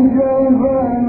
Oh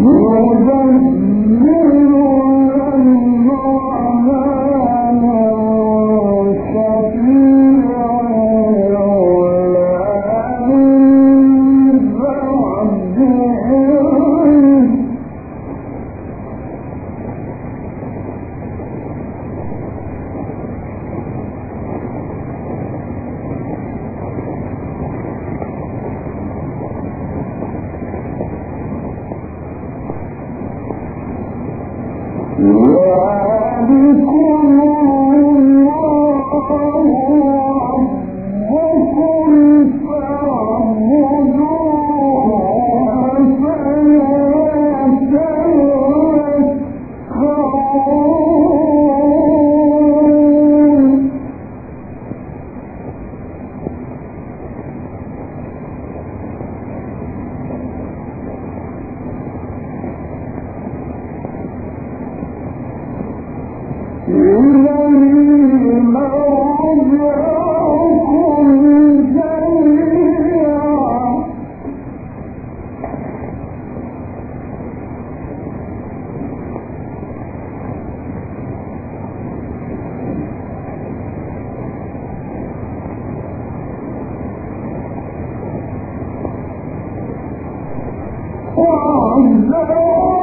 يجمل الله One.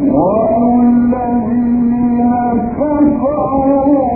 والذين كفروا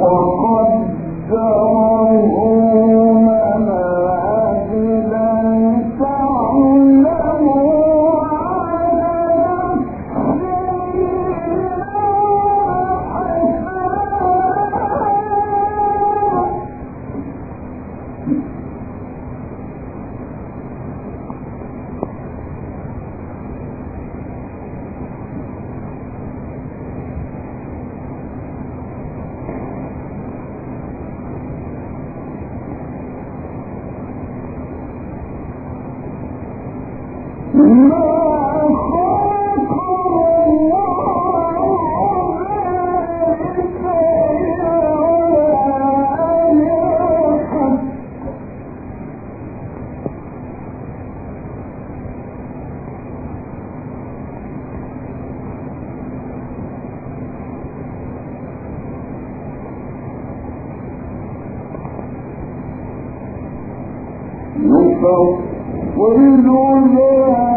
or according Lord, Lord.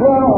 Well,